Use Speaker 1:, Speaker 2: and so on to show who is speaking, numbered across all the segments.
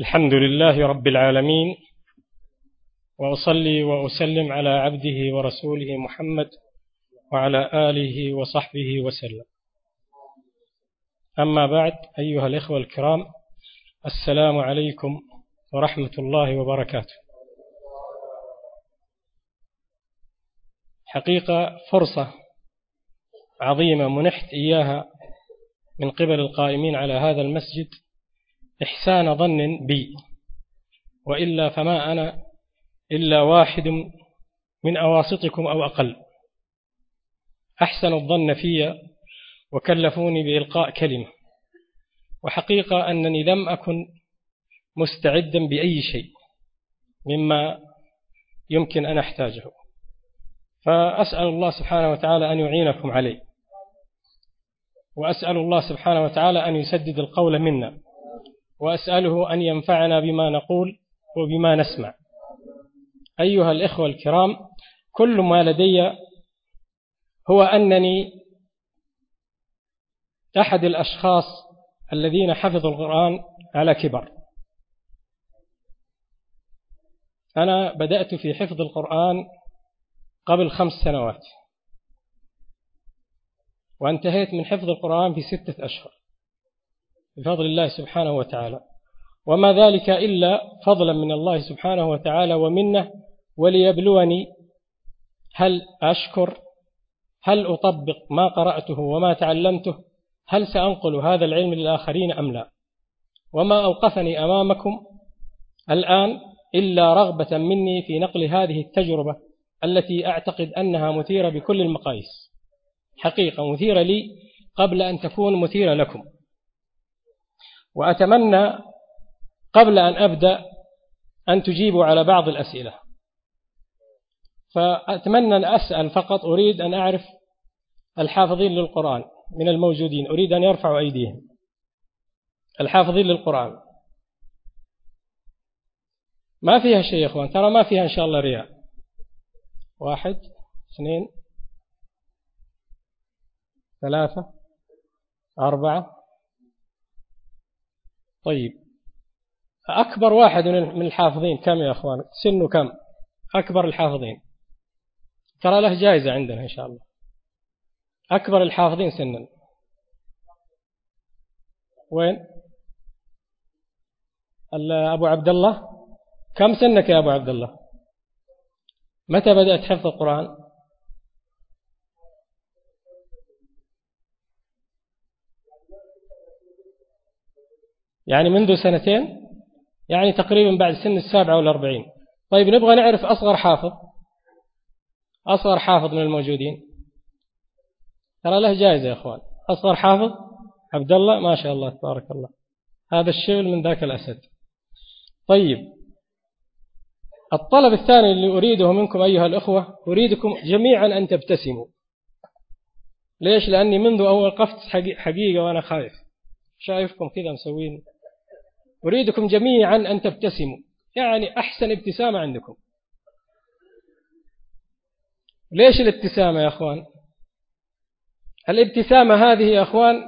Speaker 1: الحمد لله رب العالمين وأصلي وأسلم على عبده ورسوله محمد وعلى آله وصحبه وسلم. أما بعد أيها الإخوة الكرام السلام عليكم ورحمة الله وبركاته. حقيقة فرصة عظيمة منحت إياها من قبل القائمين على هذا المسجد إحسان ظن بي. وإلا فما أنا إلا واحد من أواسطكم أو أقل. أحسن الظن في وكلفوني بإلقاء كلمة. وحقيقة أنني لم أكن مستعدا بأي شيء مما يمكن أن أحتاجه. فأسأل الله سبحانه وتعالى أن يعينكم عليه. وأسأل الله سبحانه وتعالى أن يسدد القول منا. وأسأله أن ينفعنا بما نقول وبما نسمع. أيها الإخوة الكرام كل ما لدي هو أنني أحد الأشخاص الذين حفظوا القرآن على كبر. أنا بدأت في حفظ القرآن قبل خمس سنوات وانتهيت من حفظ القرآن في ستة أشهر. بفضل الله سبحانه وتعالى. وما ذلك إلا فضلا من الله سبحانه وتعالى ومنه وليبلوني هل أشكر؟ هل أطبق ما قرأته وما تعلمته؟ هل سأنقل هذا العلم للآخرين أم لا؟ وما أوقفني أمامكم الآن إلا رغبة مني في نقل هذه التجربة التي أعتقد أنها مثيرة بكل المقاييس. حقيقة مثيرة لي قبل أن تكون مثيرة لكم. وأتمنى قبل أن أبدأ أن تجيبوا على بعض الأسئلة. فأتمنى أن أسأل فقط أريد أن أعرف الحافظين للقرآن من الموجودين. أريد أن يرفعوا أيديهم. الحافظين للقرآن. ما فيها شيء يا أخوان؟ ترى ما فيها إن شاء الله رياء. واحد اثنين ثلاثة أربعة طيب. أكبر واحد من الحافظين كم يا أخوان؟ سنه كم؟ أكبر الحافظين. ترى له جائزة عندنا إن شاء الله. أكبر الحافظين سنا. وين؟ أبو عبد الله. كم سنك يا أبو عبد الله؟ متى بدأت حفظ القرآن؟ يعني منذ سنتين يعني تقريبا بعد سن السابعة والأربعين طيب نبغى نعرف أصغر حافظ. أصغر حافظ من الموجودين. ترى له جائزة يا أخوان. أصغر حافظ عبد الله ما شاء الله تبارك الله. هذا الشغل من ذاك الأسد. طيب الطلب الثاني اللي أريده منكم أيها الأخوة أريدكم جميعا أن تبتسموا. ليش؟ لأني منذ أول قفت حقيقة وأنا خايف. شايفكم كذا مسوين أريدكم جميعا أن تبتسموا. يعني أحسن ابتسامة عندكم. ليش الابتسامة يا أخوان؟ الابتسامة هذه يا أخوان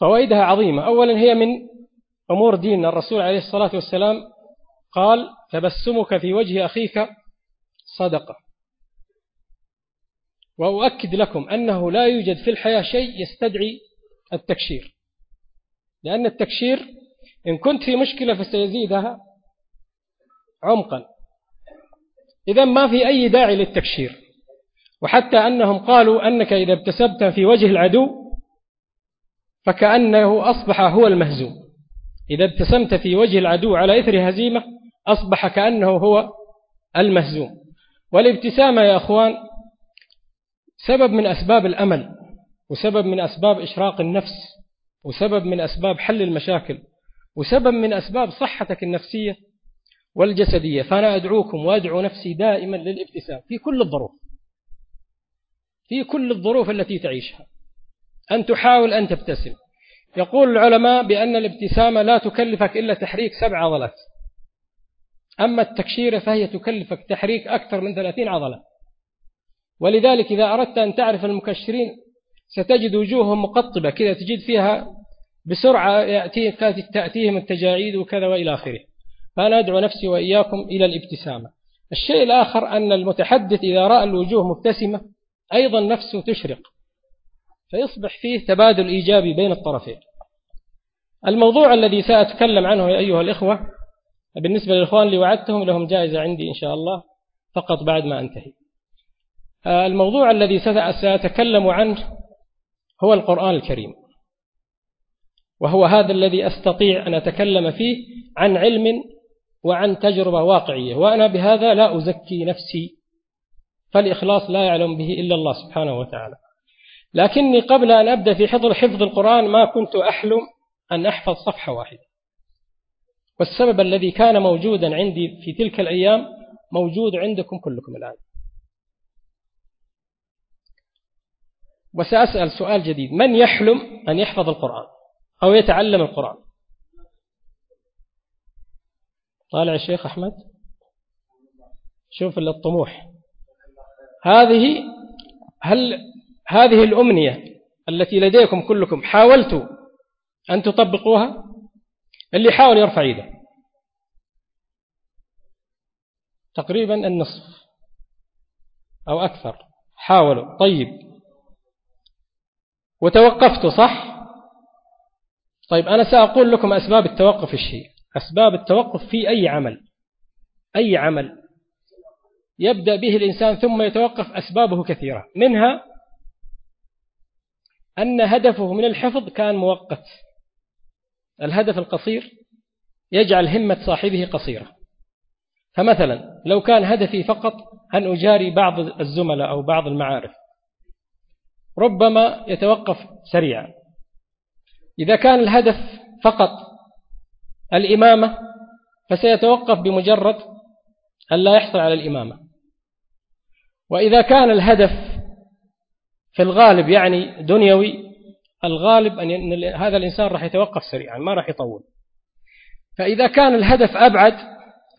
Speaker 1: فوائدها عظيمة. أولا هي من أمور ديننا. الرسول عليه الصلاة والسلام قال تبسمك في وجه أخيك صدقة. وأؤكد لكم أنه لا يوجد في الحياة شيء يستدعي التكشير. لأن التكشير إن كنت في مشكلة فسيزيدها عمقا. إذا ما في أي داعي للتكشير وحتى أنهم قالوا أنك إذا ابتسمت في وجه العدو فكأنه أصبح هو المهزوم. إذا ابتسمت في وجه العدو على إثر هزيمة أصبح كأنه هو المهزوم. والابتسامة يا أخوان سبب من أسباب الأمل وسبب من أسباب إشراق النفس وسبب من أسباب حل المشاكل. وسبب من أسباب صحتك النفسية والجسدية فأنا أدعوكم وأدعو نفسي دائما للابتسام في كل الظروف في كل الظروف التي تعيشها أن تحاول أن تبتسم. يقول العلماء بأن الابتسامة لا تكلفك إلا تحريك سبع عضلات. أما التكشيرة فهي تكلفك تحريك أكثر من ثلاثين عضلة. ولذلك إذا أردت أن تعرف المكشرين ستجد وجوههم مقطبة كذا تجد فيها بسرعة يأتي تأتيهم التجاعيد وكذا وإلى آخره. فأنا أدعو نفسي وإياكم إلى الابتسامة. الشيء الآخر أن المتحدث إذا رأى الوجوه مبتسمة أيضا نفسه تشرق. فيصبح فيه تبادل إيجابي بين الطرفين. الموضوع الذي سأتكلم عنه يا أيها الإخوة بالنسبة للإخوان اللي وعدتهم لهم جائزة عندي إن شاء الله فقط بعد ما أنتهي. الموضوع الذي سأتكلم عنه هو القرآن الكريم. وهو هذا الذي أستطيع أن أتكلم فيه عن علم وعن تجربة واقعية وأنا بهذا لا أزكي نفسي فالإخلاص لا يعلم به إلا الله سبحانه وتعالى. لكني قبل أن أبدأ في حفظ حفظ القرآن ما كنت أحلم أن أحفظ صفحة واحدة. والسبب الذي كان موجودا عندي في تلك الأيام موجود عندكم كلكم الآن. وسأسأل سؤال جديد. من يحلم أن يحفظ القرآن؟ أو يتعلم القرآن. طالع الشيخ أحمد شوف الطموح. هذه هل هذه الأمنية التي لديكم كلكم حاولتوا أن تطبقوها؟ اللي حاول يرفع يده تقريبا النصف أو أكثر. حاولوا. طيب. وتوقفتوا صح؟ طيب أنا سأقول لكم أسباب التوقف الشيء. أسباب التوقف في أي عمل. أي عمل يبدأ به الإنسان ثم يتوقف أسبابه كثيرة. منها أن هدفه من الحفظ كان مؤقت. الهدف القصير يجعل همة صاحبه قصيرة. فمثلا لو كان هدفي فقط أن أجاري بعض الزملاء أو بعض المعارف ربما يتوقف سريعا. إذا كان الهدف فقط الإمامة فسيتوقف بمجرد أن لا يحصل على الإمامة. وإذا كان الهدف في الغالب يعني دنيوي الغالب أن هذا الإنسان راح يتوقف سريعا ما راح يطول. فإذا كان الهدف أبعد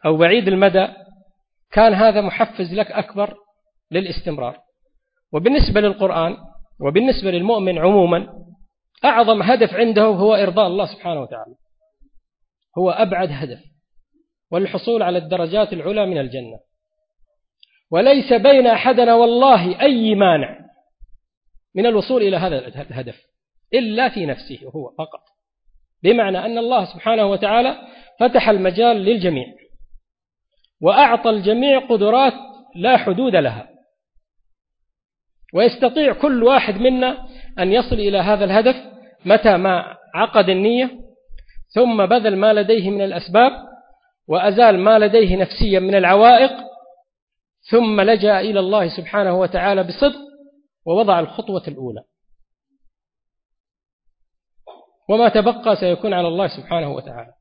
Speaker 1: أو بعيد المدى كان هذا محفز لك أكبر للاستمرار. وبالنسبة للقرآن وبالنسبة للمؤمن عموما أعظم هدف عنده هو إرضاء الله سبحانه وتعالى. هو أبعد هدف والحصول على الدرجات العلى من الجنة. وليس بين أحدنا والله أي مانع من الوصول إلى هذا الهدف إلا في نفسه هو فقط. بمعنى أن الله سبحانه وتعالى فتح المجال للجميع وأعطى الجميع قدرات لا حدود لها. ويستطيع كل واحد منا أن يصل إلى هذا الهدف متى ما عقد النية ثم بذل ما لديه من الأسباب وأزال ما لديه نفسيا من العوائق ثم لجأ إلى الله سبحانه وتعالى بصدق ووضع الخطوة الأولى. وما تبقى سيكون على الله سبحانه وتعالى.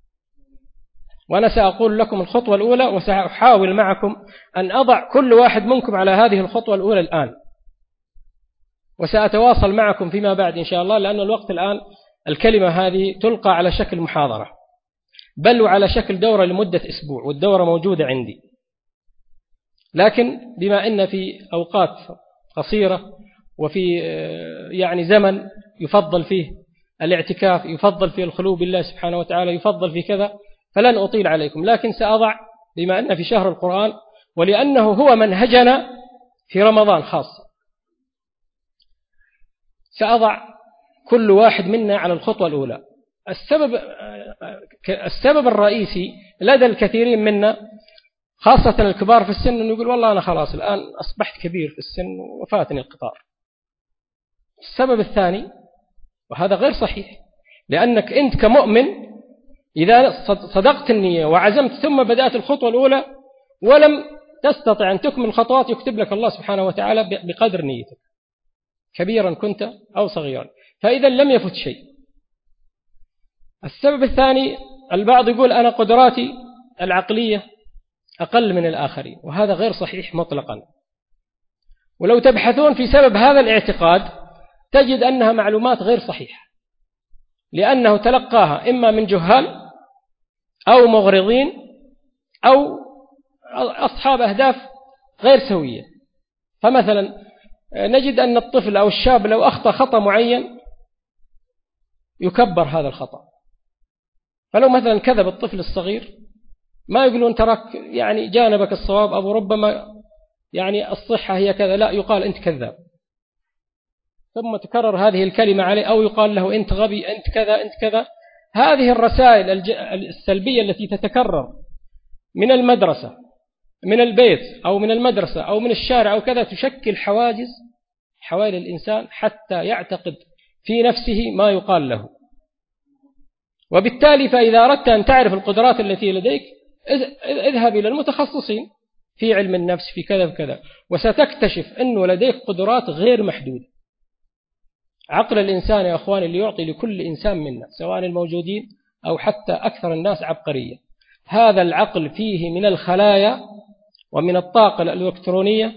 Speaker 1: وأنا سأقول لكم الخطوة الأولى وسأحاول معكم أن أضع كل واحد منكم على هذه الخطوة الأولى الآن. وسأتواصل معكم فيما بعد إن شاء الله لأن الوقت الآن الكلمة هذه تلقى على شكل محاضرة بل وعلى شكل دورة لمدة أسبوع والدورة موجودة عندي. لكن بما أن في أوقات قصيرة وفي يعني زمن يفضل فيه الاعتكاف يفضل فيه الخلو بالله سبحانه وتعالى يفضل في كذا فلن أطيل عليكم. لكن سأضع بما أن في شهر القرآن ولأنه هو منهجنا في رمضان خاصة سأضع كل واحد منا على الخطوة الأولى. السبب السبب الرئيسي لدى الكثيرين منا خاصة الكبار في السن أنه يقول والله أنا خلاص الآن أصبحت كبير في السن وفاتني القطار. السبب الثاني وهذا غير صحيح لأنك أنت كمؤمن إذا صدقت النية وعزمت ثم بدأت الخطوة الأولى ولم تستطع أن تكمل الخطوات يكتب لك الله سبحانه وتعالى بقدر نيتك. كبيرا كنت أو صغيرا. فإذا لم يفت شيء. السبب الثاني البعض يقول أنا قدراتي العقلية أقل من الآخرين وهذا غير صحيح مطلقا. ولو تبحثون في سبب هذا الاعتقاد تجد أنها معلومات غير صحيحة. لأنه تلقاها إما من جهال أو مغرضين أو أصحاب أهداف غير سوية. فمثلا نجد أن الطفل أو الشاب لو أخطأ خطأ معين يكبر هذا الخطأ. فلو مثلا كذب الطفل الصغير ما يقولون ترك يعني جانبك الصواب أو ربما يعني الصحة هي كذا لا يقال أنت كذاب. ثم تكرر هذه الكلمة عليه أو يقال له أنت غبي أنت كذا أنت كذا. هذه الرسائل السلبية التي تتكرر من المدرسة. من البيت أو من المدرسة أو من الشارع أو كذا تشكل حواجز حوالي الإنسان حتى يعتقد في نفسه ما يقال له. وبالتالي فإذا أردت أن تعرف القدرات التي لديك اذهب إلى المتخصصين في علم النفس في كذا وكذا وستكتشف أنه لديك قدرات غير محدودة. عقل الإنسان يا أخواني اللي يعطي لكل إنسان منا سواء الموجودين أو حتى أكثر الناس عبقرية. هذا العقل فيه من الخلايا ومن الطاقة الإلكترونية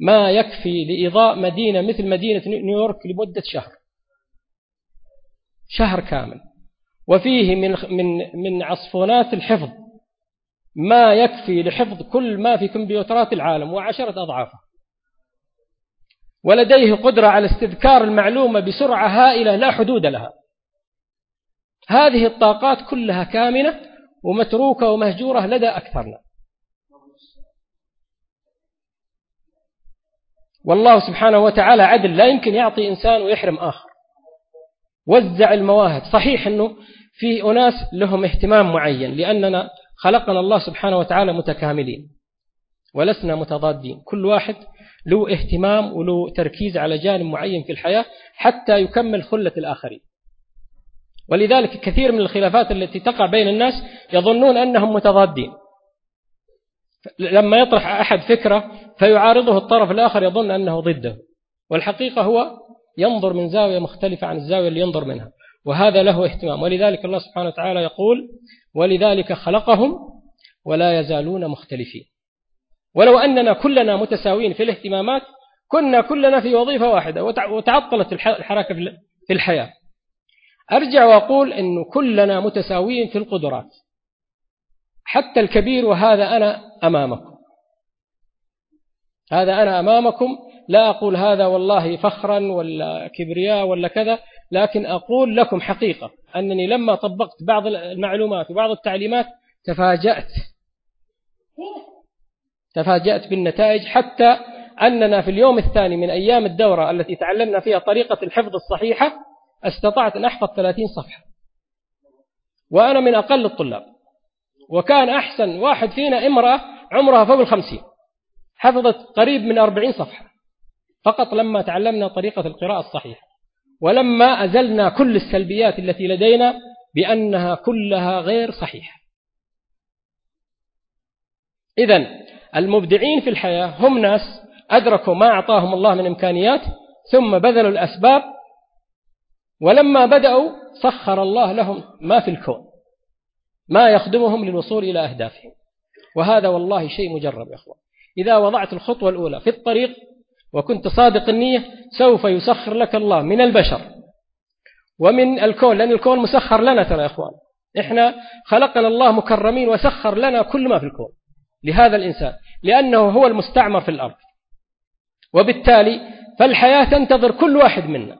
Speaker 1: ما يكفي لإضاء مدينة مثل مدينة نيويورك لمدة شهر. شهر كامل. وفيه من من من عصفونات الحفظ. ما يكفي لحفظ كل ما في كمبيوترات العالم وعشرة أضعافه. ولديه قدرة على استذكار المعلومة بسرعة هائلة لا حدود لها. هذه الطاقات كلها كامنة ومتروكة ومهجورة لدى أكثرنا. والله سبحانه وتعالى عدل لا يمكن يعطي إنسان ويحرم آخر. وزع المواهب. صحيح أنه في أناس لهم اهتمام معين لأننا خلقنا الله سبحانه وتعالى متكاملين ولسنا متضادين. كل واحد له اهتمام وله تركيز على جانب معين في الحياة حتى يكمل خلة الآخرين. ولذلك كثير من الخلافات التي تقع بين الناس يظنون أنهم متضادين. لما يطرح أحد فكرة فيعارضه الطرف الآخر يظن أنه ضده. والحقيقة هو ينظر من زاوية مختلفة عن الزاوية اللي ينظر منها وهذا له اهتمام. ولذلك الله سبحانه وتعالى يقول ولذلك خلقهم ولا يزالون مختلفين ولو أننا كلنا متساويين في الاهتمامات كنا كلنا في وظيفة واحدة وتعطلت الحركة في الحياة. أرجع وأقول أنه كلنا متساويين في القدرات. حتى الكبير وهذا أنا أمامكم. هذا أنا أمامكم. لا أقول هذا والله فخرا ولا كبرياء ولا كذا لكن أقول لكم حقيقة أنني لما طبقت بعض المعلومات وبعض التعليمات تفاجأت. تفاجأت بالنتائج حتى أننا في اليوم الثاني من أيام الدورة التي تعلمنا فيها طريقة الحفظ الصحيحة استطعت أن أحفظ 30 صفحة. وأنا من أقل الطلاب. وكان أحسن واحد فينا امرأة عمرها فوق الخمسين. حفظت قريب من أربعين صفحة. فقط لما تعلمنا طريقة القراءة الصحيحة. ولما أزلنا كل السلبيات التي لدينا بأنها كلها غير صحيحة. إذا المبدعين في الحياة هم ناس أدركوا ما أعطاهم الله من إمكانيات ثم بذلوا الأسباب ولما بدأوا سخر الله لهم ما في الكون. ما يخدمهم للوصول إلى أهدافهم. وهذا والله شيء مجرب يا أخوان. إذا وضعت الخطوة الأولى في الطريق وكنت صادق النية سوف يسخر لك الله من البشر ومن الكون لأن الكون مسخر لنا ترى يا أخوان. إحنا خلقنا الله مكرمين وسخر لنا كل ما في الكون لهذا الإنسان لأنه هو المستعمر في الأرض. وبالتالي فالحياة تنتظر كل واحد منا.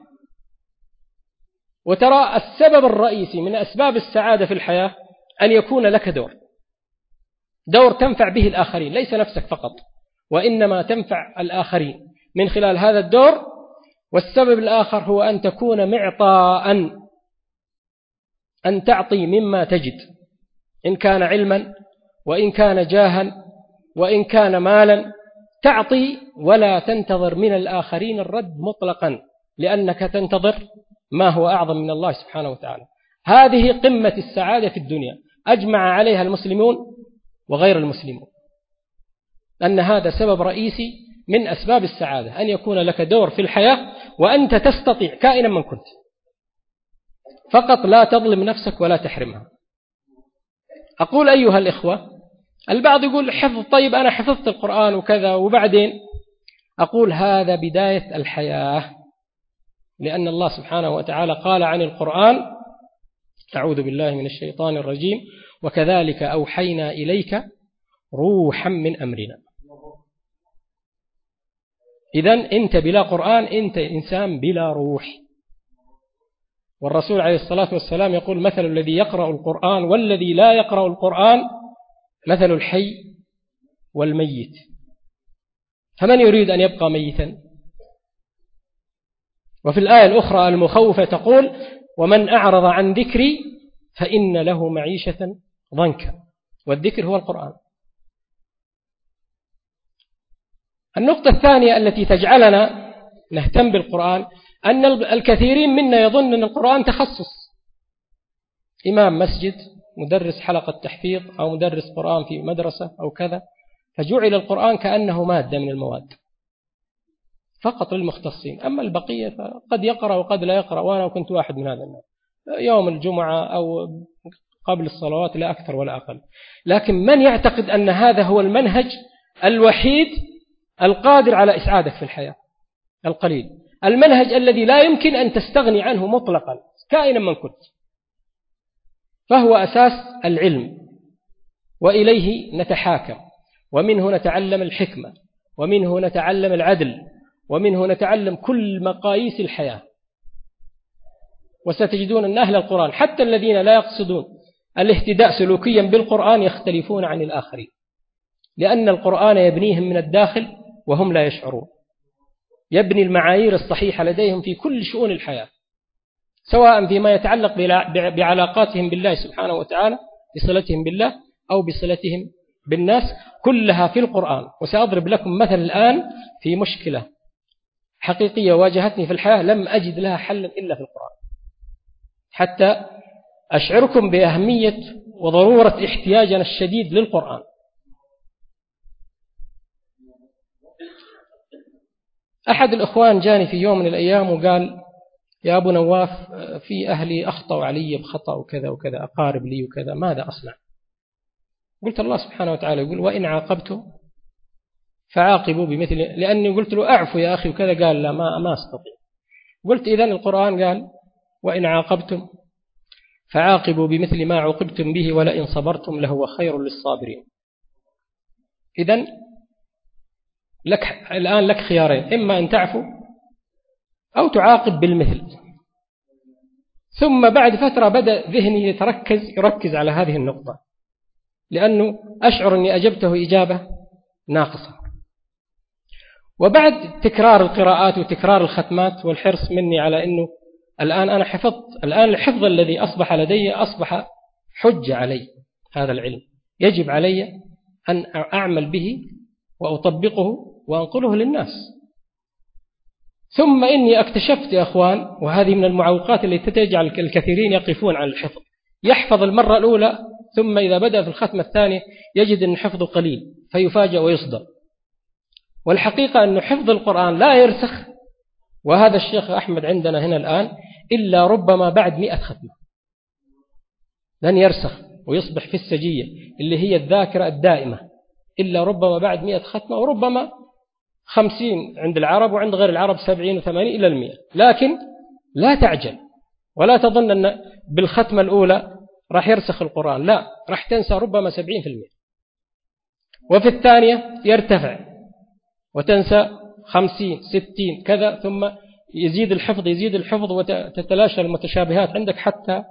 Speaker 1: وترى السبب الرئيسي من أسباب السعادة في الحياة أن يكون لك دور. دور تنفع به الآخرين ليس نفسك فقط وإنما تنفع الآخرين. من خلال هذا الدور والسبب الآخر هو أن تكون معطاء أن تعطي مما تجد. إن كان علما وإن كان جاها وإن كان مالا تعطي ولا تنتظر من الآخرين الرد مطلقا لأنك تنتظر ما هو أعظم من الله سبحانه وتعالى. هذه قمة السعادة في الدنيا. أجمع عليها المسلمون وغير المسلمون. أن هذا سبب رئيسي من أسباب السعادة أن يكون لك دور في الحياة وأنت تستطيع كائنا من كنت. فقط لا تظلم نفسك ولا تحرمها. أقول أيها الإخوة البعض يقول حفظ طيب أنا حفظت القرآن وكذا وبعدين؟ أقول هذا بداية الحياة لأن الله سبحانه وتعالى قال عن القرآن أعوذ بالله من الشيطان الرجيم. وكذلك أوحينا إليك روحا من أمرنا. إذا أنت بلا قرآن أنت إنسان بلا روح. والرسول عليه الصلاة والسلام يقول مثل الذي يقرأ القرآن والذي لا يقرأ القرآن مثل الحي والميت. فمن يريد أن يبقى ميتا؟ وفي الآية الأخرى المخوفة تقول ومن أعرض عن ذكري فإن له معيشة ضنكا. والذكر هو القرآن. النقطة الثانية التي تجعلنا نهتم بالقرآن أن الكثيرين منا يظن أن القرآن تخصص. إمام مسجد مدرس حلقة تحفيظ أو مدرس قرآن في مدرسة أو كذا فجعل القرآن كأنه مادة من المواد. فقط للمختصين. أما البقية فقد يقرأ وقد لا يقرأ وأنا كنت واحد من هذا النوع. يوم الجمعة أو قبل الصلوات لا أكثر ولا أقل. لكن من يعتقد أن هذا هو المنهج الوحيد القادر على إسعادك في الحياة؟ القليل. المنهج الذي لا يمكن أن تستغني عنه مطلقا كائنا من كنت. فهو أساس العلم. وإليه نتحاكم. ومنه نتعلم الحكمة. ومنه نتعلم العدل. ومنه نتعلم كل مقاييس الحياة. وستجدون أن أهل القرآن حتى الذين لا يقصدون الاهتداء سلوكيا بالقرآن يختلفون عن الآخرين. لأن القرآن يبنيهم من الداخل وهم لا يشعرون. يبني المعايير الصحيحة لديهم في كل شؤون الحياة. سواء فيما يتعلق بعلاقاتهم بالله سبحانه وتعالى بصلتهم بالله أو بصلتهم بالناس كلها في القرآن. وسأضرب لكم مثل الآن في مشكلة. حقيقية واجهتني في الحياة لم أجد لها حلا إلا في القرآن. حتى أشعركم بأهمية وضرورة احتياجنا الشديد للقرآن. أحد الإخوان جاني في يوم من الأيام وقال يا أبو نواف في أهلي أخطأوا علي بخطأ وكذا وكذا أقارب لي وكذا ماذا أصنع؟ قلت الله سبحانه وتعالى يقول وإن عاقبتم فعاقبوا بمثل لأني قلت له أعفو يا أخي وكذا قال لا ما, ما أستطيع. قلت إذا القرآن قال وإن عاقبتم فعاقبوا بمثل ما عوقبتم به ولئن صبرتم لهو خير للصابرين. إذا لك الآن لك خيارين إما أن تعفو أو تعاقب بالمثل. ثم بعد فترة بدأ ذهني يتركز يركز على هذه النقطة لأنه أشعر أني أجبته إجابة ناقصة. وبعد تكرار القراءات وتكرار الختمات والحرص مني على أنه الآن أنا حفظت الآن الحفظ الذي أصبح لدي أصبح حجة علي هذا العلم. يجب علي أن أعمل به وأطبقه وأنقله للناس. ثم إني اكتشفت يا أخوان وهذه من المعوقات التي تجعل الكثيرين يقفون عن الحفظ. يحفظ المرة الأولى ثم إذا بدأ في الختمة الثانية يجد أن حفظه قليل فيفاجأ ويصدر. والحقيقة أن حفظ القرآن لا يرسخ وهذا الشيخ أحمد عندنا هنا الآن إلا ربما بعد مئة ختمة. لن يرسخ ويصبح في السجية اللي هي الذاكرة الدائمة. إلا ربما بعد مئة ختمة وربما خمسين عند العرب وعند غير العرب سبعين وثمانين إلى المئة. لكن لا تعجل ولا تظن أن بالختمة الأولى راح يرسخ القرآن. لا راح تنسى ربما سبعين في المئة. وفي الثانية يرتفع. وتنسى خمسين ستين كذا ثم يزيد الحفظ يزيد الحفظ وتتلاشى المتشابهات عندك حتى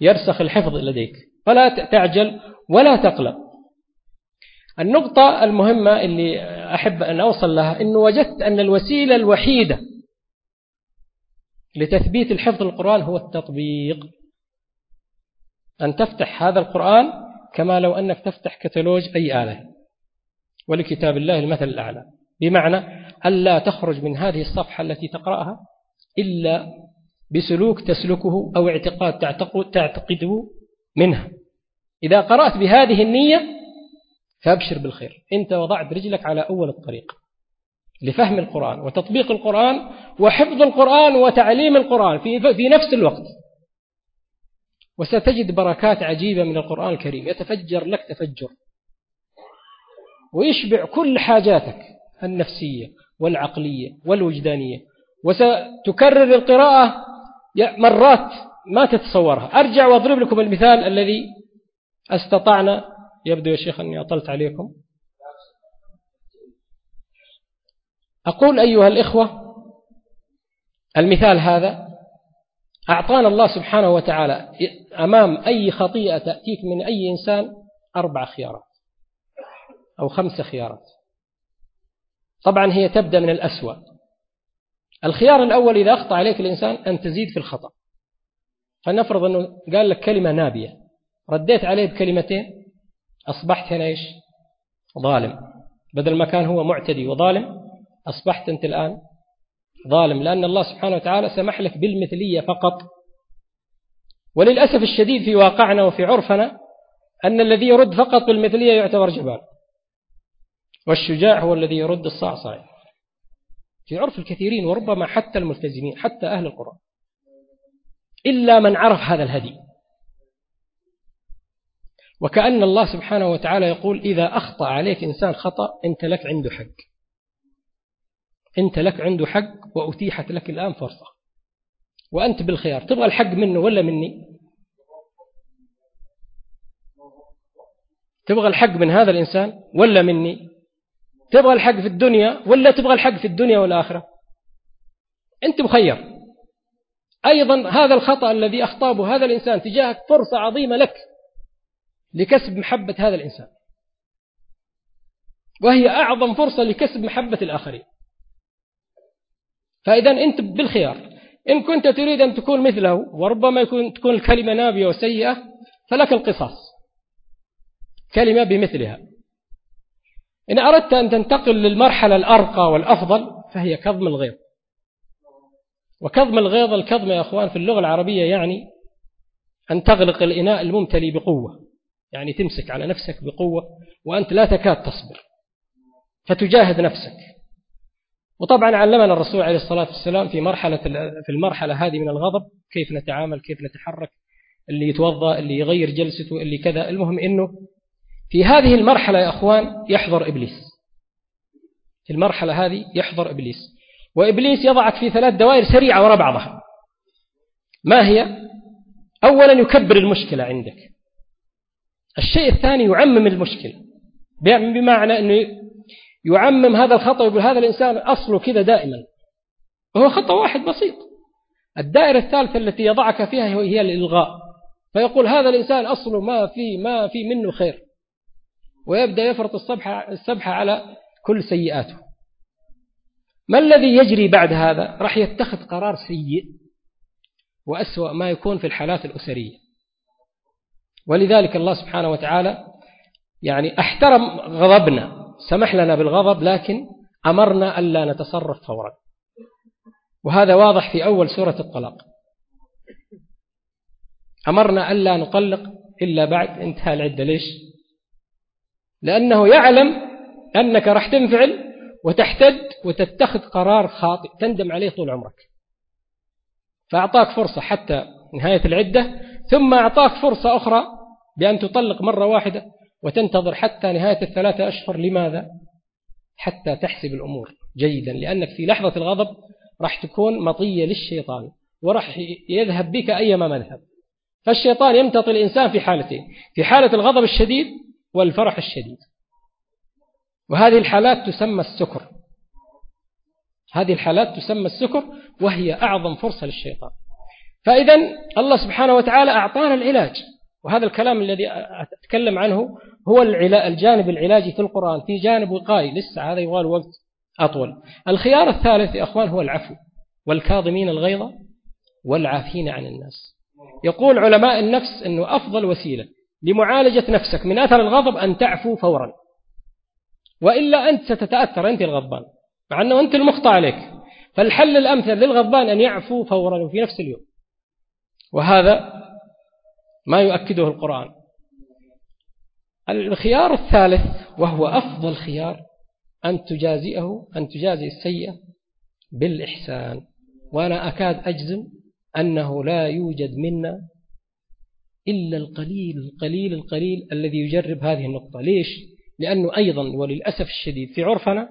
Speaker 1: يرسخ الحفظ لديك. فلا تعجل ولا تقلق. النقطة المهمة اللي أحب أن أوصل لها أنه وجدت أن الوسيلة الوحيدة لتثبيت الحفظ القرآن هو التطبيق. أن تفتح هذا القرآن كما لو أنك تفتح كتالوج أي آلة ولكتاب الله المثل الأعلى. بمعنى ألا تخرج من هذه الصفحة التي تقرأها إلا بسلوك تسلكه أو اعتقاد تعتقده منها إذا قرأت بهذه النية فأبشر بالخير. أنت وضعت رجلك على أول الطريق لفهم القرآن وتطبيق القرآن وحفظ القرآن وتعليم القرآن في, في نفس الوقت. وستجد بركات عجيبة من القرآن الكريم. يتفجر لك تفجر. ويشبع كل حاجاتك. النفسية والعقلية والوجدانية. وستكرر القراءة مرات ما تتصورها. أرجع وأضرب لكم المثال الذي استطعنا. يبدو يا شيخ أني أطلت عليكم. أقول أيها الإخوة المثال هذا أعطانا الله سبحانه وتعالى أمام أي خطيئة تأتيك من أي إنسان أربع خيارات أو خمس خيارات. طبعا هي تبدأ من الأسوأ. الخيار الأول إذا أخطأ عليك الإنسان أن تزيد في الخطأ. فلنفرض أنه قال لك كلمة نابية. رديت عليه بكلمتين أصبحت هنا إيش؟ ظالم. بدل ما كان هو معتدي وظالم أصبحت أنت الآن ظالم. لأن الله سبحانه وتعالى سمح لك بالمثلية فقط. وللأسف الشديد في واقعنا وفي عرفنا أن الذي يرد فقط بالمثلية يعتبر جبان. والشجاع هو الذي يرد الصعصع. في عرف الكثيرين وربما حتى الملتزمين حتى أهل القرآن إلا من عرف هذا الهدي. وكأن الله سبحانه وتعالى يقول إذا أخطأ عليك إنسان خطأ أنت لك عنده حق. أنت لك عنده حق وأتيحت لك الآن فرصة. وأنت بالخيار. تبغى الحق منه ولا مني؟ تبغى الحق من هذا الإنسان ولا مني؟ تبغى الحق في الدنيا ولا تبغى الحق في الدنيا والآخرة؟ أنت مخير. أيضا هذا الخطأ الذي أخطابه هذا الإنسان تجاهك فرصة عظيمة لك لكسب محبة هذا الإنسان. وهي أعظم فرصة لكسب محبة الآخرين. فإذا أنت بالخيار. إن كنت تريد أن تكون مثله وربما يكون تكون الكلمة نابية وسيئة فلك القصاص. كلمة بمثلها. إن أردت أن تنتقل للمرحلة الأرقى والأفضل فهي كظم الغيظ. وكظم الغيظ الكظم يا أخوان في اللغة العربية يعني أن تغلق الإناء الممتلي بقوة. يعني تمسك على نفسك بقوة وأنت لا تكاد تصبر. فتجاهد نفسك. وطبعا علمنا الرسول عليه الصلاة والسلام في مرحلة في المرحلة هذه من الغضب كيف نتعامل كيف نتحرك اللي يتوضأ اللي يغير جلسته اللي كذا. المهم إنه في هذه المرحلة يا أخوان يحضر إبليس. في المرحلة هذه يحضر إبليس. وإبليس يضعك في ثلاث دوائر سريعة وراء بعضها ما هي؟ أولا يكبر المشكلة عندك. الشيء الثاني يعمم المشكلة. بمعنى أنه يعمم هذا الخطأ ويقول هذا الإنسان أصله كذا دائما. وهو خطأ واحد بسيط. الدائرة الثالثة التي يضعك فيها هي الإلغاء. فيقول هذا الإنسان أصله ما في ما في منه خير. ويبدأ يفرط السبحة, السبحة على كل سيئاته. ما الذي يجري بعد هذا؟ راح يتخذ قرار سيء وأسوأ ما يكون في الحالات الأسرية. ولذلك الله سبحانه وتعالى يعني أحترم غضبنا سمح لنا بالغضب لكن أمرنا ألا نتصرف فورا. وهذا واضح في أول سورة الطلاق. أمرنا ألا نطلق إلا بعد انتهى العدة. ليش؟ لأنه يعلم أنك راح تنفعل وتحتد وتتخذ قرار خاطئ تندم عليه طول عمرك. فأعطاك فرصة حتى نهاية العدة ثم أعطاك فرصة أخرى بأن تطلق مرة واحدة وتنتظر حتى نهاية الثلاثة أشهر. لماذا؟ حتى تحسب الأمور جيدا لأنك في لحظة الغضب راح تكون مطية للشيطان وراح يذهب بك أيما مذهب. فالشيطان يمتطي الإنسان في حالتين في حالة الغضب الشديد والفرح الشديد. وهذه الحالات تسمى السكر. هذه الحالات تسمى السكر وهي أعظم فرصة للشيطان. فإذا الله سبحانه وتعالى أعطانا العلاج. وهذا الكلام الذي أتكلم عنه هو الجانب العلاجي في القرآن في جانب وقائي. لسه هذا يبغى وقت أطول. الخيار الثالث يا أخوان هو العفو. والكاظمين الغيظ والعافين عن الناس. يقول علماء النفس أنه أفضل وسيلة. لمعالجة نفسك من أثر الغضب أن تعفو فورا. وإلا أنت ستتأثر أنت الغضبان. مع أنه أنت المخطئ عليك. فالحل الأمثل للغضبان أن يعفو فورا وفي نفس اليوم. وهذا ما يؤكده القرآن. الخيار الثالث وهو أفضل خيار أن تجازئه أن تجازئ السيئة بالإحسان. وأنا أكاد أجزم أنه لا يوجد منا إلا القليل القليل القليل الذي يجرب هذه النقطة. ليش؟ لأنه أيضا وللأسف الشديد في عرفنا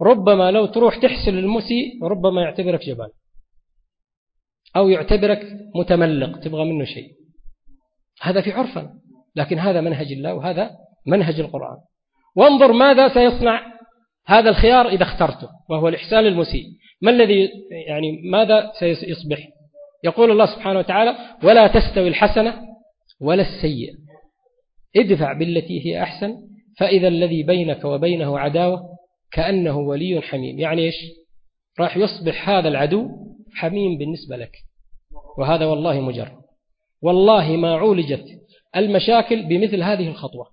Speaker 1: ربما لو تروح تحسن المسيء ربما يعتبرك جبان أو يعتبرك متملق تبغى منه شيء. هذا في عرفنا لكن هذا منهج الله وهذا منهج القرآن. وانظر ماذا سيصنع هذا الخيار إذا اخترته وهو الإحسان للمسيء ما الذي يعني ماذا سيصبح؟ يقول الله سبحانه وتعالى ولا تستوي الحسنة ولا السيئة ادفع بالتي هي أحسن فإذا الذي بينك وبينه عداوة كأنه ولي حميم. يعني إيش؟ راح يصبح هذا العدو حميم بالنسبة لك. وهذا والله مجرد والله ما عولجت المشاكل بمثل هذه الخطوة.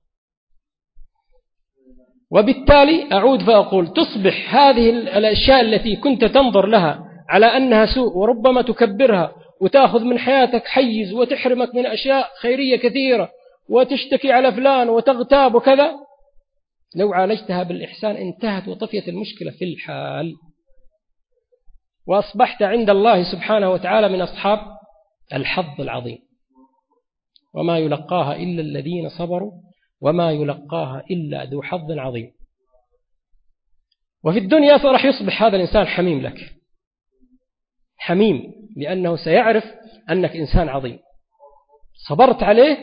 Speaker 1: وبالتالي أعود فأقول تصبح هذه الأشياء التي كنت تنظر لها على أنها سوء وربما تكبرها وتأخذ من حياتك حيز وتحرمك من أشياء خيرية كثيرة وتشتكي على فلان وتغتاب وكذا. لو عالجتها بالإحسان انتهت وطفيت المشكلة في الحال. وأصبحت عند الله سبحانه وتعالى من أصحاب الحظ العظيم. وما يلقاها إلا الذين صبروا وما يلقاها إلا ذو حظ عظيم. وفي الدنيا راح يصبح هذا الإنسان حميم لك. حميم. لأنه سيعرف أنك إنسان عظيم. صبرت عليه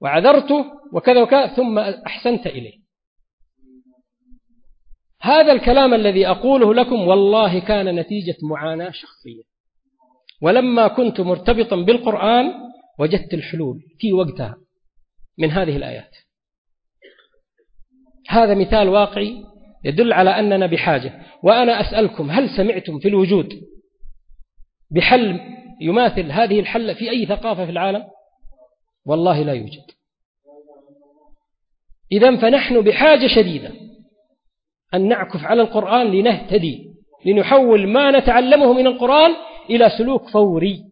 Speaker 1: وعذرته وكذا وكذا ثم أحسنت إليه. هذا الكلام الذي أقوله لكم والله كان نتيجة معاناة شخصية. ولما كنت مرتبطا بالقرآن وجدت الحلول في وقتها من هذه الآيات. هذا مثال واقعي يدل على أننا بحاجة. وأنا أسألكم هل سمعتم في الوجود بحل يماثل هذه الحلة في أي ثقافة في العالم؟ والله لا يوجد. إذا فنحن بحاجة شديدة أن نعكف على القرآن لنهتدي لنحول ما نتعلمه من القرآن إلى سلوك فوري.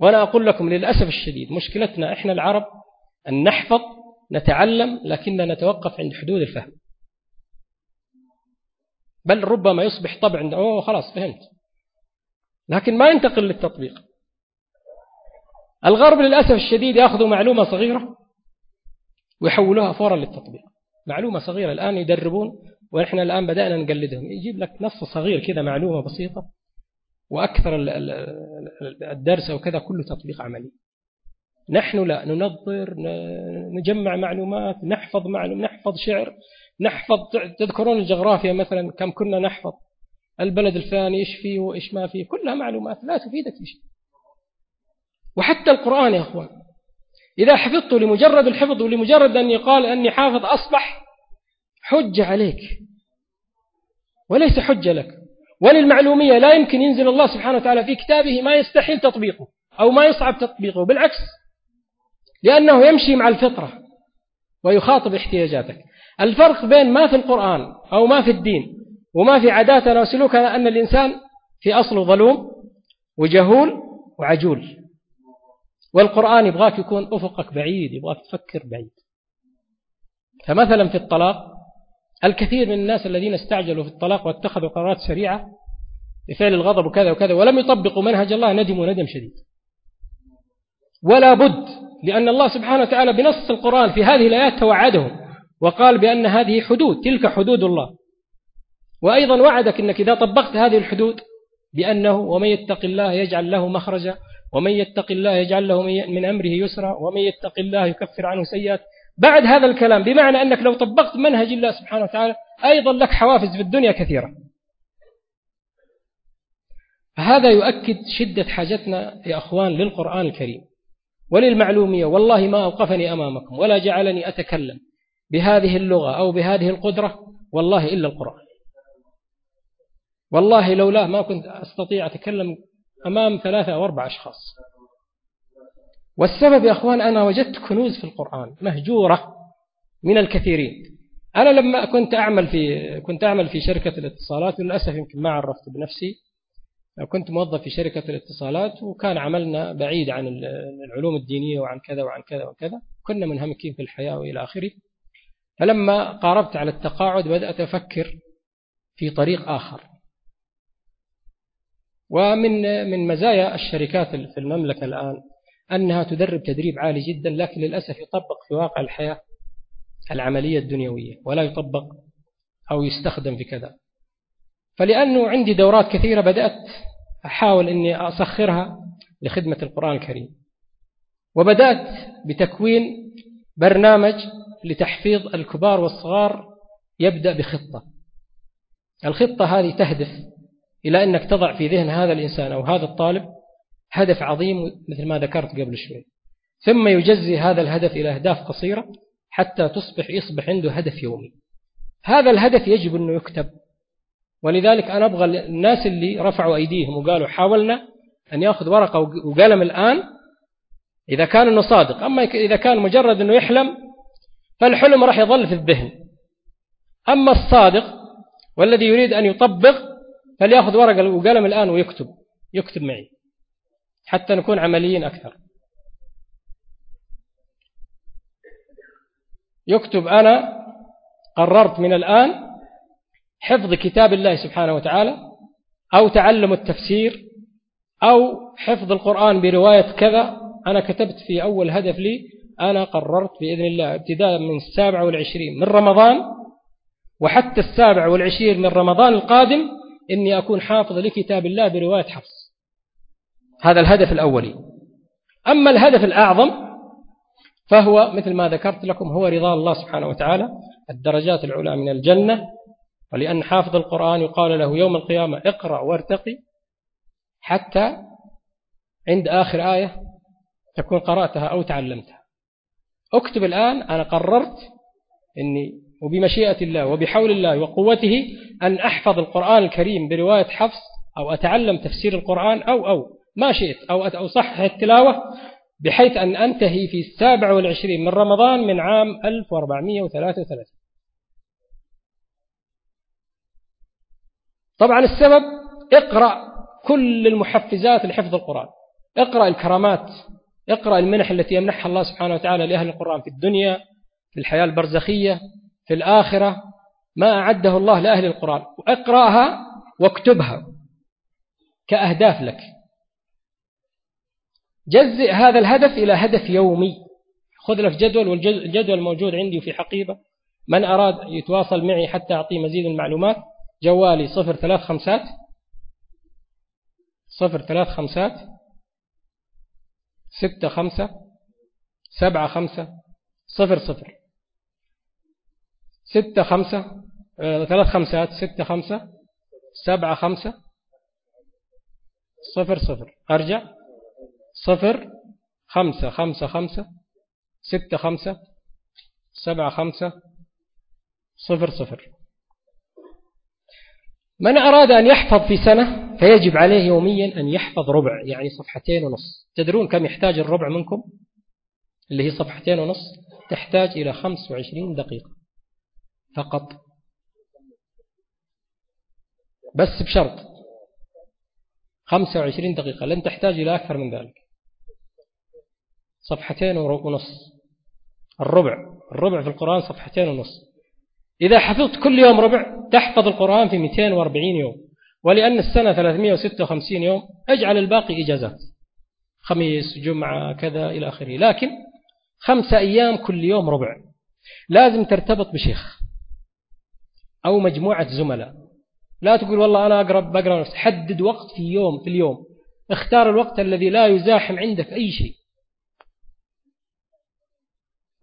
Speaker 1: وأنا أقول لكم للأسف الشديد مشكلتنا إحنا العرب أن نحفظ نتعلم لكننا نتوقف عند حدود الفهم. بل ربما يصبح طبع عند أوه خلاص فهمت. لكن ما ينتقل للتطبيق. الغرب للأسف الشديد يأخذوا معلومة صغيرة ويحولوها فورا للتطبيق. معلومة صغيرة الآن يدربون ونحن الآن بدأنا نقلدهم. يجيب لك نص صغير كذا معلومة بسيطة وأكثر الدرس وكذا كله تطبيق عملي. نحن لا ننظر نجمع معلومات نحفظ معلوم نحفظ شعر نحفظ تذكرون الجغرافيا مثلا كم كنا نحفظ. البلد الفلاني إيش فيه وإيش ما فيه؟ كلها معلومات لا تفيدك بشيء وحتى القرآن يا أخوان إذا حفظت لمجرد الحفظ ولمجرد أن يقال أني حافظ أصبح حجة عليك. وليس حجة لك. وللمعلومية لا يمكن ينزل الله سبحانه وتعالى في كتابه ما يستحيل تطبيقه أو ما يصعب تطبيقه. بالعكس لأنه يمشي مع الفطرة ويخاطب احتياجاتك. الفرق بين ما في القرآن أو ما في الدين وما في عاداتنا وسلوكنا أن الإنسان في أصله ظلوم وجهول وعجول. والقرآن يبغاك يكون أفقك بعيد يبغاك تفكر بعيد. فمثلا في الطلاق الكثير من الناس الذين استعجلوا في الطلاق واتخذوا قرارات سريعة بفعل الغضب وكذا وكذا ولم يطبقوا منهج الله ندموا ندم شديد. ولا بد لأن الله سبحانه وتعالى بنص القرآن في هذه الآيات توعدهم وقال بأن هذه حدود تلك حدود الله. وأيضا وعدك أنك إذا طبقت هذه الحدود بأنه ومن يتق الله يجعل له مخرجا ومن يتق الله يجعل له من أمره يسرا ومن يتق الله يكفر عنه سيئات. بعد هذا الكلام بمعنى أنك لو طبقت منهج الله سبحانه وتعالى أيضا لك حوافز في الدنيا كثيرة. فهذا يؤكد شدة حاجتنا يا أخوان للقرآن الكريم. وللمعلومية والله ما أوقفني أمامكم ولا جعلني أتكلم بهذه اللغة أو بهذه القدرة والله إلا القرآن. والله لولاه ما كنت أستطيع أتكلم أمام ثلاثة أو أربع أشخاص. والسبب يا أخوان أنا وجدت كنوز في القرآن مهجورة من الكثيرين. أنا لما كنت أعمل في كنت أعمل في شركة الاتصالات للأسف يمكن ما عرفت بنفسي. كنت موظف في شركة الاتصالات وكان عملنا بعيد عن العلوم الدينية وعن كذا وعن كذا وكذا كنا منهمكين في الحياة وإلى آخره. فلما قاربت على التقاعد بدأت أفكر في طريق آخر. ومن من مزايا الشركات في المملكة الآن أنها تدرب تدريب عالي جدا لكن للأسف يطبق في واقع الحياة العملية الدنيوية ولا يطبق أو يستخدم في كذا. فلأنه عندي دورات كثيرة بدأت أحاول أني أسخرها لخدمة القرآن الكريم. وبدأت بتكوين برنامج لتحفيظ الكبار والصغار يبدأ بخطة. الخطة هذه تهدف إلى أنك تضع في ذهن هذا الإنسان أو هذا الطالب هدف عظيم مثل ما ذكرت قبل شوي. ثم يجزي هذا الهدف إلى أهداف قصيرة حتى تصبح يصبح عنده هدف يومي. هذا الهدف يجب أنه يكتب. ولذلك أنا أبغى الناس اللي رفعوا أيديهم وقالوا حاولنا أن يأخذ ورقة وقلم الآن إذا كان أنه صادق. أما إذا كان مجرد أنه يحلم فالحلم راح يظل في الذهن. أما الصادق والذي يريد أن يطبق فليأخذ ورقة وقلم الآن ويكتب؟ يكتب معي. حتى نكون عمليين أكثر. يكتب أنا قررت من الآن حفظ كتاب الله سبحانه وتعالى أو تعلم التفسير أو حفظ القرآن برواية كذا. أنا كتبت في أول هدف لي أنا قررت بإذن الله ابتداء من السابع والعشرين من رمضان وحتى السابع والعشرين من رمضان القادم إني أكون حافظ لكتاب الله برواية حفظ هذا الهدف الأولي. أما الهدف الأعظم فهو مثل ما ذكرت لكم هو رضا الله سبحانه وتعالى الدرجات العلى من الجنة. ولأن حافظ القرآن يقال له يوم القيامة اقرأ وارتقي حتى عند آخر آية تكون قرأتها أو تعلمتها. أكتب الآن أنا قررت أني وبمشيئة الله وبحول الله وقوته أن أحفظ القرآن الكريم برواية حفص أو أتعلم تفسير القرآن أو أو ما شئت أو أصحح التلاوة بحيث أن أنتهي في السابع والعشرين من رمضان من عام 1433 طبعا السبب اقرأ كل المحفزات لحفظ القرآن. اقرأ الكرامات اقرأ المنح التي يمنحها الله سبحانه وتعالى لأهل القرآن في الدنيا في الحياة البرزخية في الآخرة ما أعده الله لأهل القرآن. واقرأها واكتبها كأهداف لك. جزئ هذا الهدف إلى هدف يومي. خذ لك جدول والجدول موجود عندي في حقيبة. من أراد يتواصل معي حتى أعطيه مزيد من المعلومات. جوالي صفر ثلاث خمسات. صفر ثلاث خمسات. ستة خمسة. سبعة خمسة. صفر صفر. ستة خمسة آه، ثلاث خمسات ستة خمسة سبعة خمسة. صفر صفر. أرجع. صفر خمسة خمسة خمسة ستة خمسة سبعة خمسة صفر صفر. من أراد أن يحفظ في سنة فيجب عليه يوميا أن يحفظ ربع يعني صفحتين ونص. تدرون كم يحتاج الربع منكم؟ اللي هي صفحتين ونص تحتاج إلى 25 دقيقة. فقط. بس بشرط. 25 دقيقة لن تحتاج إلى أكثر من ذلك. صفحتين ونص. الربع. الربع في القرآن صفحتين ونص. إذا حفظت كل يوم ربع تحفظ القرآن في 240 يوم. ولأن السنة 356 يوم أجعل الباقي إجازات. خميس جمعة كذا إلى آخره. لكن خمسة أيام كل يوم ربع. لازم ترتبط بشيخ. أو مجموعة زملاء. لا تقول والله أنا أقرب بقرأ نفسي. حدد وقت في يوم في اليوم. اختار الوقت الذي لا يزاحم عندك أي شيء.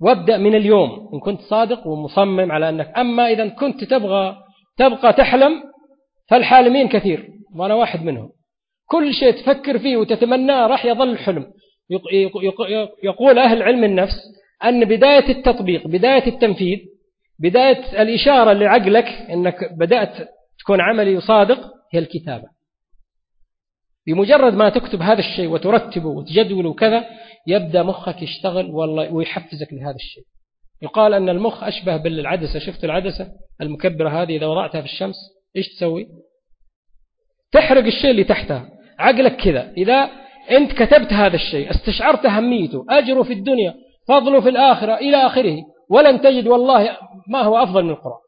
Speaker 1: وابدأ من اليوم. إن كنت صادق ومصمم على أنك. أما إذا كنت تبغى تبقى تحلم فالحالمين كثير. وأنا واحد منهم. كل شيء تفكر فيه وتتمناه راح يظل حلم. يقول أهل علم النفس أن بداية التطبيق بداية التنفيذ بداية الإشارة لعقلك أنك بدأت تكون عملي وصادق هي الكتابة. بمجرد ما تكتب هذا الشيء وترتبه وتجدوله وكذا يبدأ مخك يشتغل والله ويحفزك لهذا الشيء. يقال أن المخ أشبه بالعدسة. شفت العدسة المكبرة هذه إذا وضعتها في الشمس؟ إيش تسوي؟ تحرق الشيء اللي تحتها. عقلك كذا. إذا أنت كتبت هذا الشيء استشعرت أهميته أجره في الدنيا فضله في الآخرة إلى آخره. ولن تجد والله ما هو أفضل من القرآن.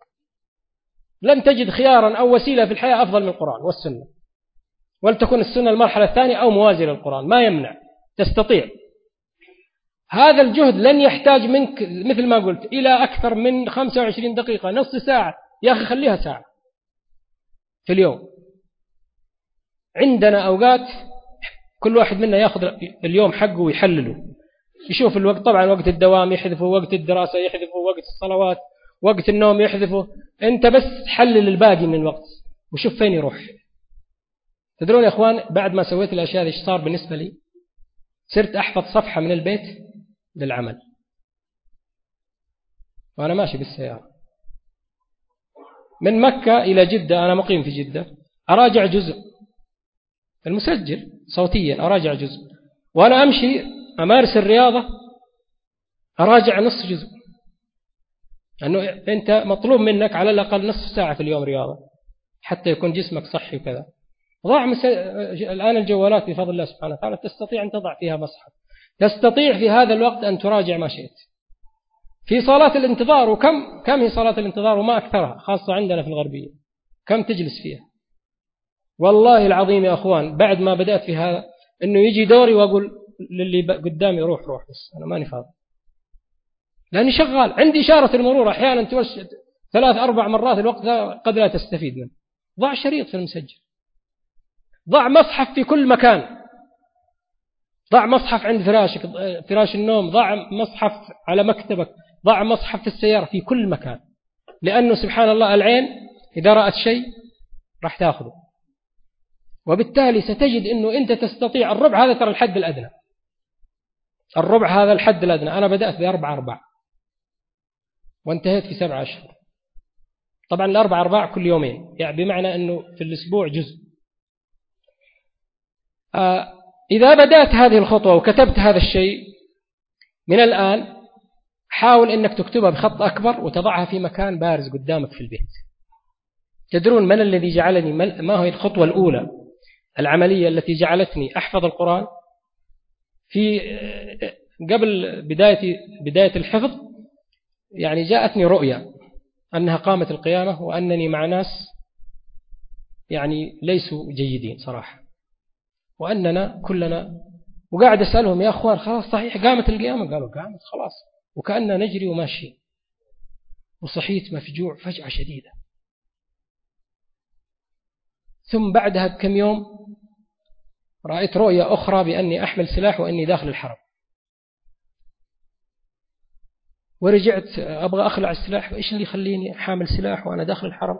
Speaker 1: لن تجد خيارا أو وسيلة في الحياة أفضل من القرآن والسنة. ولتكن السنة المرحلة الثانية أو موازية للقرآن ما يمنع تستطيع. هذا الجهد لن يحتاج منك مثل ما قلت إلى أكثر من 25 دقيقة نص ساعة. يا أخي خليها ساعة في اليوم. عندنا أوقات كل واحد منا يأخذ اليوم حقه ويحلله. يشوف الوقت طبعا وقت الدوام يحذفه وقت الدراسة يحذفه وقت الصلوات وقت النوم يحذفه. أنت بس حلل الباقي من الوقت وشوف فين يروح. تدرون يا إخوان بعد ما سويت الأشياء إيش صار بالنسبة لي؟ صرت أحفظ صفحة من البيت للعمل. وأنا ماشي بالسيارة. من مكة إلى جدة أنا مقيم في جدة أراجع جزء. المسجل صوتيا أراجع جزء. وأنا أمشي أمارس الرياضة أراجع نصف جزء. لأنه أنت مطلوب منك على الأقل نصف ساعة في اليوم رياضة حتى يكون جسمك صحي وكذا. ضع مس... الآن الجوالات بفضل الله سبحانه وتعالى تستطيع أن تضع فيها مصحف. تستطيع في هذا الوقت أن تراجع ما شئت. في صلاة الانتظار وكم كم هي صلاة الانتظار؟ وما أكثرها خاصة عندنا في الغربية. كم تجلس فيها؟ والله العظيم يا أخوان بعد ما بدأت في هذا أنه يجي دوري وأقول للي قدامي روح روح بس أنا ماني فاضي. لأني شغال عندي إشارة المرور أحيانا توش ثلاث أربع مرات الوقت قد لا تستفيد منه. ضع شريط في المسجل. ضع مصحف في كل مكان. ضع مصحف عند فراشك فراش النوم ضع مصحف على مكتبك ضع مصحف في السيارة في كل مكان. لأنه سبحان الله العين إذا رأت شيء راح تأخذه. وبالتالي ستجد أنه أنت تستطيع الربع هذا ترى الحد الأدنى. الربع هذا الحد الأدنى. أنا بدأت بأربع أربع وانتهيت في سبع أشهر. طبعا الأربع أرباع كل يومين. يعني بمعنى أنه في الأسبوع جزء. آه إذا بدأت هذه الخطوة وكتبت هذا الشيء من الآن حاول أنك تكتبها بخط أكبر وتضعها في مكان بارز قدامك في البيت. تدرون من الذي جعلني ما هي الخطوة الأولى العملية التي جعلتني أحفظ القرآن؟ في قبل بداية بداية الحفظ يعني جاءتني رؤيا أنها قامت القيامة وأنني مع ناس يعني ليسوا جيدين صراحة. وأننا كلنا وقاعد أسألهم يا أخوان خلاص صحيح قامت القيامة؟ قالوا قامت خلاص. وكأننا نجري وماشي وصحيت مفجوع فجعة شديدة. ثم بعدها بكم يوم رأيت رؤية أخرى بأني أحمل سلاح وأني داخل الحرم. ورجعت أبغى أخلع السلاح إيش اللي يخليني حامل سلاح وأنا داخل الحرم؟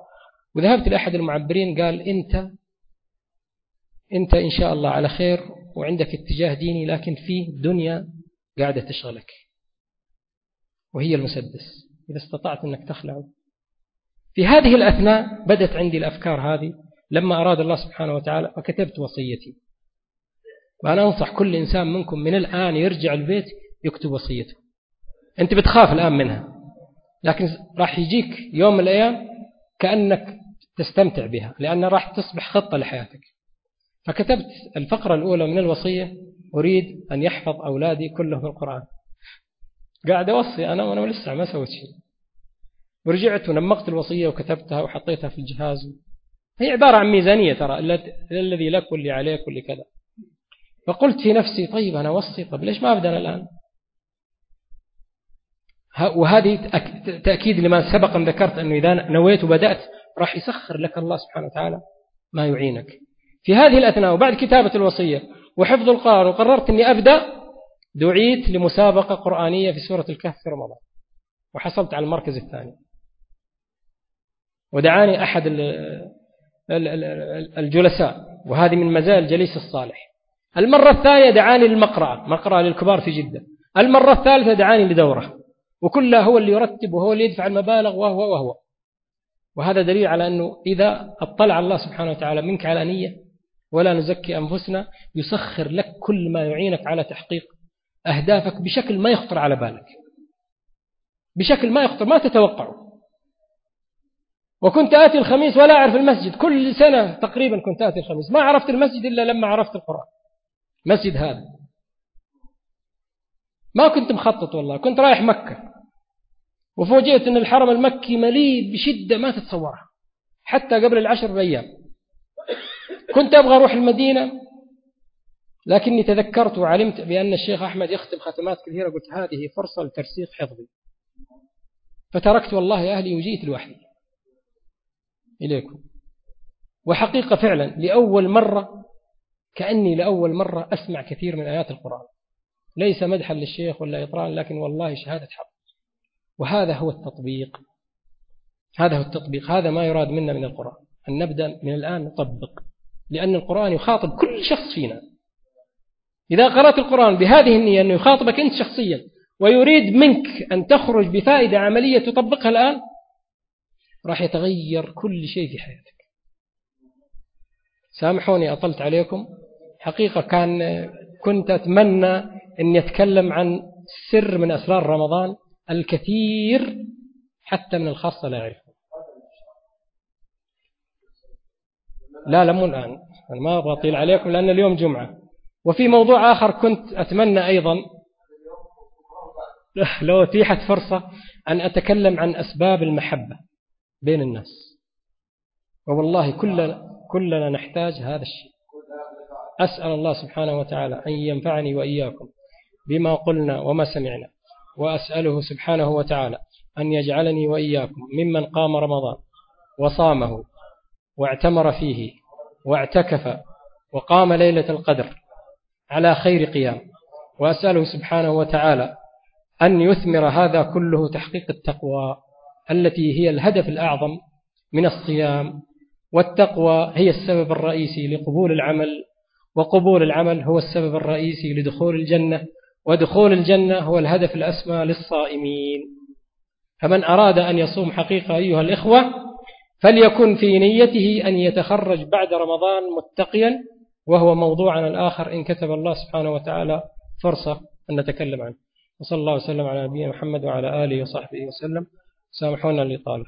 Speaker 1: وذهبت لأحد المعبرين قال أنت أنت إن شاء الله على خير وعندك اتجاه ديني لكن في دنيا قاعدة تشغلك. وهي المسدس. إذا استطعت أنك تخلعه. في هذه الأثناء بدت عندي الأفكار هذه. لما أراد الله سبحانه وتعالى فكتبت وصيتي. وأنا أنصح كل إنسان منكم من الآن يرجع البيت يكتب وصيته. أنت بتخاف الآن منها لكن راح يجيك يوم من الأيام كأنك تستمتع بها لأنها راح تصبح خطة لحياتك. فكتبت الفقرة الأولى من الوصية أريد أن يحفظ أولادي كلهم القرآن. قاعد أوصي أنا وأنا لسه ما سويت شيء. ورجعت ونمقت الوصية وكتبتها وحطيتها في الجهاز. هي عبارة عن ميزانية ترى الذي لك واللي عليك واللي كذا. فقلت في نفسي طيب أنا أوصي طب ليش ما أبدأ الآن؟ وهذه تأكيد لما سبق أن ذكرت أنه إذا نويت وبدأت راح يسخر لك الله سبحانه وتعالى ما يعينك. في هذه الأثناء وبعد كتابة الوصية وحفظ القرآن وقررت أني أبدأ دعيت لمسابقة قرآنية في سورة الكهف في رمضان وحصلت على المركز الثاني. ودعاني أحد الجلساء وهذه من مزايا الجليس الصالح. المرة الثانية دعاني للمقرأة مقرأة للكبار في جدة. المرة الثالثة دعاني لدورة. وكلها هو اللي يرتب وهو اللي يدفع المبالغ وهو وهو. وهذا دليل على أنه إذا أطلع الله سبحانه وتعالى منك على نية ولا نزكي أنفسنا يسخر لك كل ما يعينك على تحقيق أهدافك بشكل ما يخطر على بالك. بشكل ما يخطر ما تتوقعه. وكنت آتي الخميس ولا أعرف المسجد. كل سنة تقريبا كنت آتي الخميس. ما عرفت المسجد إلا لما عرفت القرآن. مسجد هذا. ما كنت مخطط والله كنت رايح مكة. وفوجئت أن الحرم المكي مليء بشدة ما تتصورها حتى قبل العشر أيام. كنت أبغى أروح المدينة لكني تذكرت وعلمت بأن الشيخ أحمد يختم ختمات كثيرة قلت هذه فرصة لترسيخ حفظي. فتركت والله أهلي وجيت لوحدي. إليكم. وحقيقة فعلا لأول مرة كأني لأول مرة أسمع كثير من آيات القرآن. ليس مدحا للشيخ ولا إطران لكن والله شهادة حق. وهذا هو التطبيق. هذا هو التطبيق. هذا ما يراد منا من القرآن. أن نبدأ من الآن نطبق. لأن القرآن يخاطب كل شخص فينا. إذا قرأت القرآن بهذه النية أنه يخاطبك أنت شخصيا ويريد منك أن تخرج بفائدة عملية تطبقها الآن راح يتغير كل شيء في حياتك. سامحوني أطلت عليكم. حقيقة كان كنت أتمنى أن يتكلم عن سر من أسرار رمضان الكثير حتى من الخاصة لا يعرفه. لا لا مو الآن. أنا ما أبغى أطيل عليكم لأن اليوم جمعة. وفي موضوع آخر كنت أتمنى أيضا لو أتيحت فرصة أن أتكلم عن أسباب المحبة بين الناس. والله كلنا كلنا نحتاج هذا الشيء. أسأل الله سبحانه وتعالى أن ينفعني وإياكم بما قلنا وما سمعنا وأسأله سبحانه وتعالى أن يجعلني وإياكم ممن قام رمضان وصامه واعتمر فيه واعتكف وقام ليلة القدر على خير قيام وأسأله سبحانه وتعالى أن يثمر هذا كله تحقيق التقوى التي هي الهدف الأعظم من الصيام والتقوى هي السبب الرئيسي لقبول العمل وقبول العمل هو السبب الرئيسي لدخول الجنة ودخول الجنة هو الهدف الأسمى للصائمين. فمن أراد أن يصوم حقيقة أيها الإخوة فليكن في نيته أن يتخرج بعد رمضان متقيا وهو موضوعنا الآخر إن كتب الله سبحانه وتعالى فرصة أن نتكلم عنه. وصلى الله وسلم على نبينا محمد وعلى آله وصحبه وسلم. سامحونا الإطالة